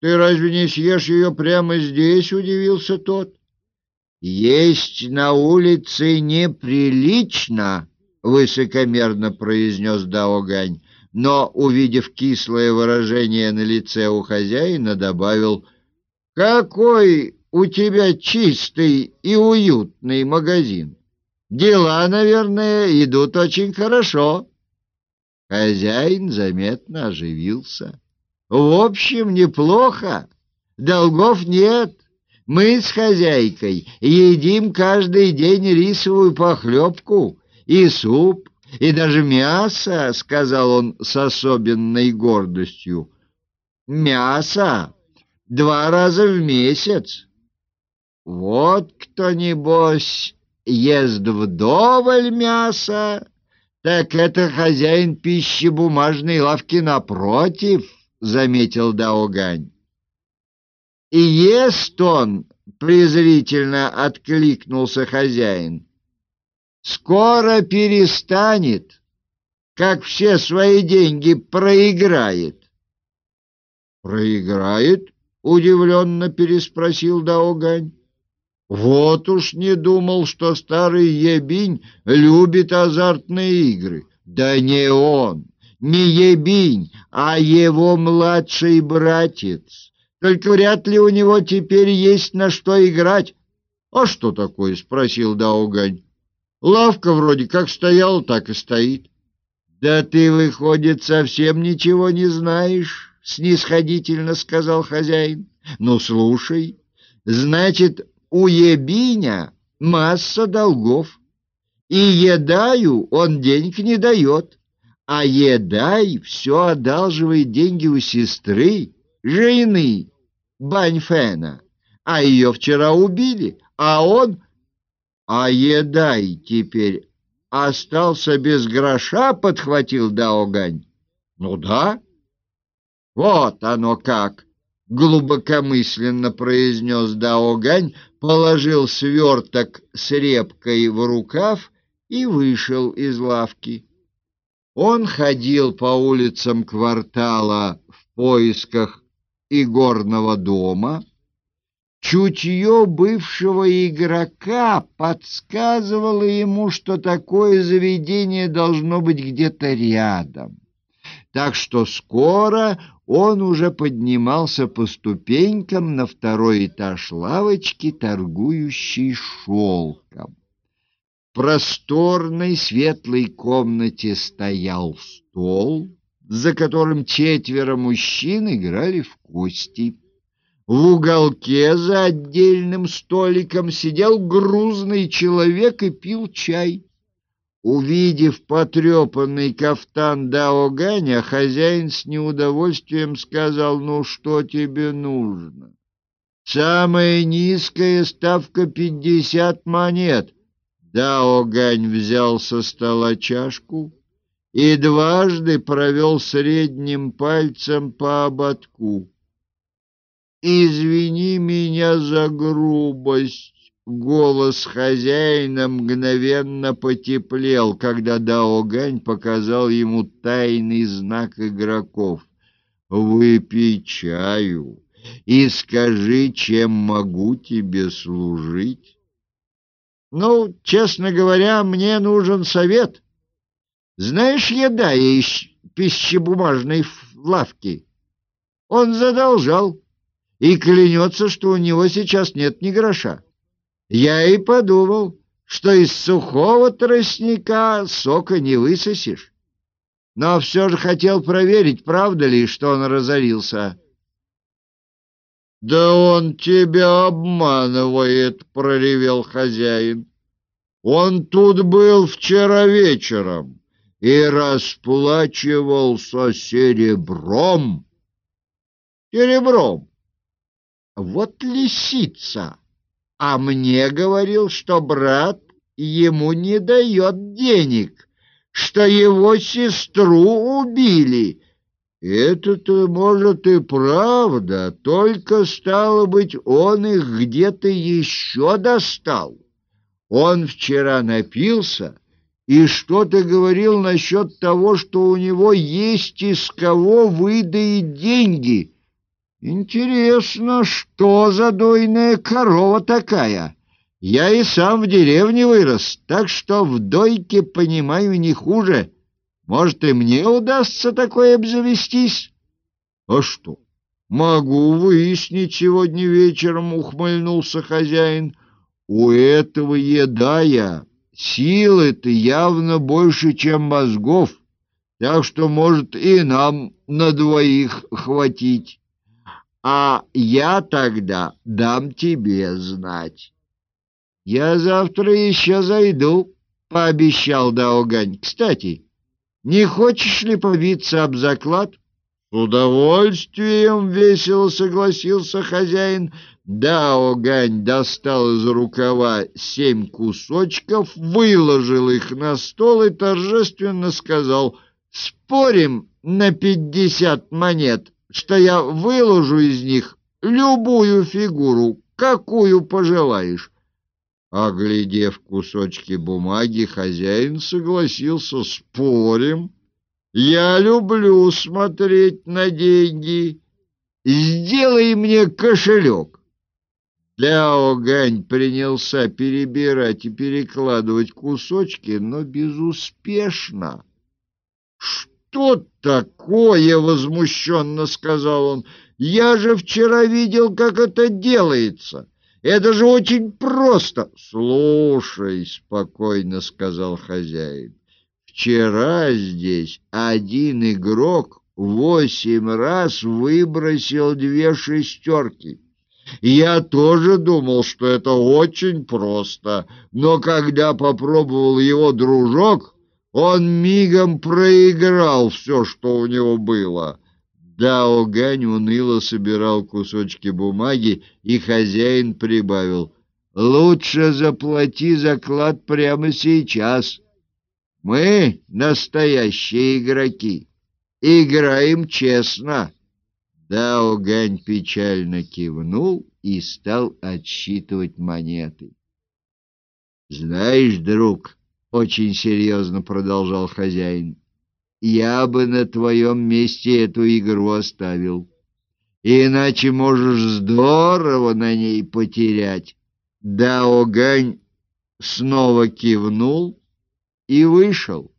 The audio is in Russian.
Ты разве не съешь ее прямо здесь? — удивился тот. — Есть на улице неприлично, — высокомерно произнес Даогань, но, увидев кислое выражение на лице у хозяина, добавил, — Какой у тебя чистый и уютный магазин! Дела, наверное, идут очень хорошо. Хозяин заметно оживился. В общем, неплохо. Долгов нет. Мы с хозяйкой едим каждый день рисовую похлебку и суп, и даже мясо, — сказал он с особенной гордостью. Мясо два раза в месяц. Вот кто, небось, ест вдоволь мяса, так это хозяин пищебумажной лавки напротив, — заметил Даогань. И ест он, — презрительно откликнулся хозяин, — скоро перестанет, как все свои деньги проиграет. «Проиграет?» — удивленно переспросил Даогань. Вот уж не думал, что старый Ебинь любит азартные игры. Да не он, не Ебинь, а его младший братец. Только вряд ли у него теперь есть на что играть. — А что такое? — спросил Даугань. — Лавка вроде как стояла, так и стоит. — Да ты, выходит, совсем ничего не знаешь, — снисходительно сказал хозяин. — Ну, слушай, значит, у Ебиня масса долгов, и Едаю он денег не дает, а Едай все одалживает деньги у сестры, жены Баньфена, а ее вчера убили, а он... А Едай теперь остался без гроша, подхватил Даогань. Ну да, вот оно как глубокомысленно произнес Даогань, положил сверток с репкой в рукав и вышел из лавки. Он ходил по улицам квартала в поисках игорного дома. Чутье бывшего игрока подсказывало ему, что такое заведение должно быть где-то рядом. Так что скоро он уже поднимался по ступенькам на второй этаж лавочки, торгующей шелком. Просторной светлой комнате стоял стол, за которым четверо мужчин играли в кости. В уголке за отдельным столиком сидел грузный человек и пил чай. Увидев потрепанный кафтан Даоганя, хозяин с неудовольствием сказал, «Ну что тебе нужно?» «Самая низкая ставка — пятьдесят монет». Даогань взял со стола чашку и дважды провел средним пальцем по ободку. «Извини меня за грубость». Голос хозяина мгновенно потеплел, когда Даогань показал ему тайный знак игроков. «Выпей чаю и скажи, чем могу тебе служить». «Ну, честно говоря, мне нужен совет. Знаешь, еда из пищебумажной лавки. Он задолжал и клянется, что у него сейчас нет ни гроша. Я и подумал, что из сухого тростника сока не высосешь. Но все же хотел проверить, правда ли, что он разорился. — Да он тебя обманывает, — проревел хозяин. — Он тут был вчера вечером и расплачивался серебром. — Серебром? Вот лисица! а мне говорил, что брат ему не дает денег, что его сестру убили. Это-то, может, и правда, только, стало быть, он их где-то еще достал. Он вчера напился и что-то говорил насчет того, что у него есть из кого выдать деньги. Интересно, что за дойная корова такая? Я и сам в деревне вырос, так что в дойке понимаю не хуже. Может, и мне удастся такой обзавестись? А что? Могу выяснить сегодня вечером, ухмыльнулся хозяин. У этого едая силы-то явно больше, чем мозгов, так что, может, и нам на двоих хватить. А я тогда дам тебе знать. Я завтра еще зайду, пообещал Даогань. Кстати, не хочешь ли побиться об заклад? С удовольствием весело согласился хозяин. Даогань достал из рукава семь кусочков, выложил их на стол и торжественно сказал «Спорим на пятьдесят монет» что я выложу из них любую фигуру, какую пожелаешь. Оглядев кусочки бумаги, хозяин согласился. Спорим. Я люблю смотреть на деньги. Сделай мне кошелек. Ляо Гань принялся перебирать и перекладывать кусочки, но безуспешно. Что? такое?» — возмущенно сказал он. «Я же вчера видел, как это делается. Это же очень просто». «Слушай», — спокойно сказал хозяин, «вчера здесь один игрок восемь раз выбросил две шестерки». Я тоже думал, что это очень просто, но когда попробовал его дружок, он мигом проиграл все, что у него было. Дао Гань уныло собирал кусочки бумаги, и хозяин прибавил. «Лучше заплати заклад прямо сейчас. Мы настоящие игроки. Играем честно». Дао Гань печально кивнул и стал отсчитывать монеты. «Знаешь, друг...» очень серьезно продолжал хозяин. Я бы на твоем месте эту игру оставил. Иначе можешь здорово на ней потерять. Да Огань снова кивнул и вышел.